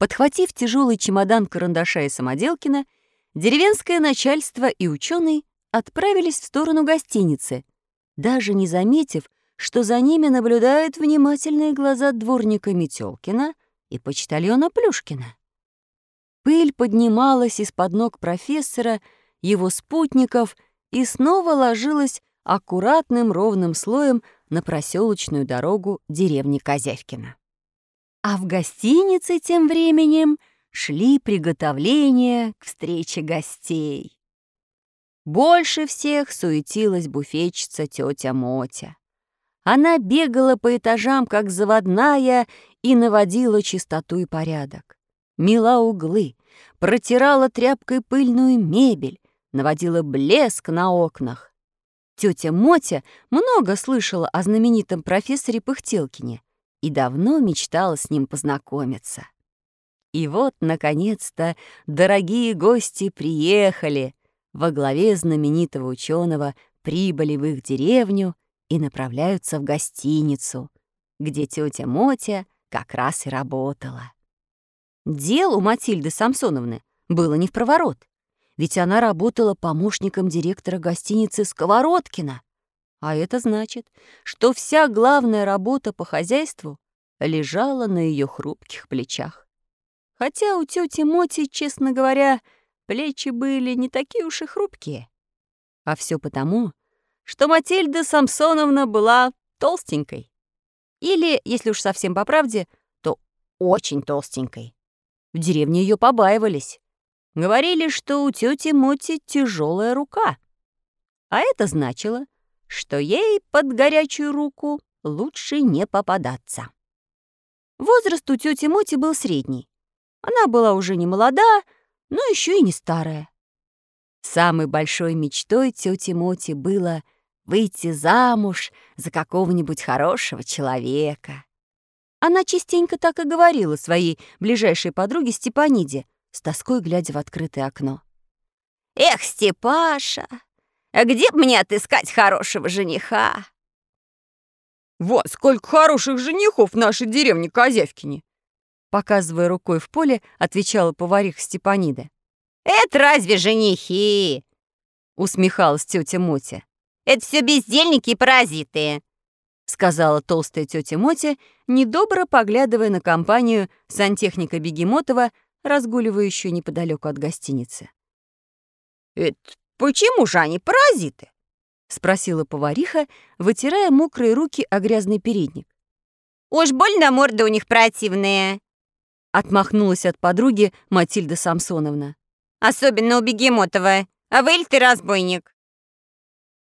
Подхватив тяжелый чемодан карандаша и самоделкина, деревенское начальство и ученый отправились в сторону гостиницы, даже не заметив, что за ними наблюдают внимательные глаза дворника Метелкина и почтальона Плюшкина. Пыль поднималась из-под ног профессора, его спутников и снова ложилась аккуратным ровным слоем на проселочную дорогу деревни Козявкина. А в гостинице тем временем шли приготовления к встрече гостей. Больше всех суетилась буфетчица тетя Мотя. Она бегала по этажам, как заводная, и наводила чистоту и порядок. Мела углы, протирала тряпкой пыльную мебель, наводила блеск на окнах. Тетя Мотя много слышала о знаменитом профессоре Пыхтелкине и давно мечтала с ним познакомиться. И вот, наконец-то, дорогие гости приехали. Во главе знаменитого ученого прибыли в их деревню и направляются в гостиницу, где тетя Мотя как раз и работала. Дел у Матильды Самсоновны было не в проворот, ведь она работала помощником директора гостиницы «Сковородкина», а это значит, что вся главная работа по хозяйству лежала на ее хрупких плечах. Хотя у тети Моти, честно говоря, плечи были не такие уж и хрупкие. А все потому, что Матильда Самсоновна была толстенькой. Или, если уж совсем по правде, то очень толстенькой. В деревне ее побаивались. Говорили, что у тети Моти тяжелая рука. А это значило, что ей под горячую руку лучше не попадаться. Возраст у тети Моти был средний. Она была уже не молода, но еще и не старая. Самой большой мечтой тети Моти было выйти замуж за какого-нибудь хорошего человека. Она частенько так и говорила своей ближайшей подруге Степаниде, с тоской глядя в открытое окно. «Эх, Степаша, где б мне отыскать хорошего жениха?» «Вот сколько хороших женихов в нашей деревне Козявкине!» Показывая рукой в поле, отвечала повариха Степанида. «Это разве женихи?» Усмехалась тетя Мотя. «Это все бездельники и паразиты», сказала толстая тетя Мотя, недобро поглядывая на компанию сантехника Бегемотова, разгуливающую неподалеку от гостиницы. «Это почему же они паразиты?» — спросила повариха, вытирая мокрые руки о грязный передник. «Уж больно морды у них противные!» Отмахнулась от подруги Матильда Самсоновна. «Особенно у Бегемотова. А вы ты разбойник?»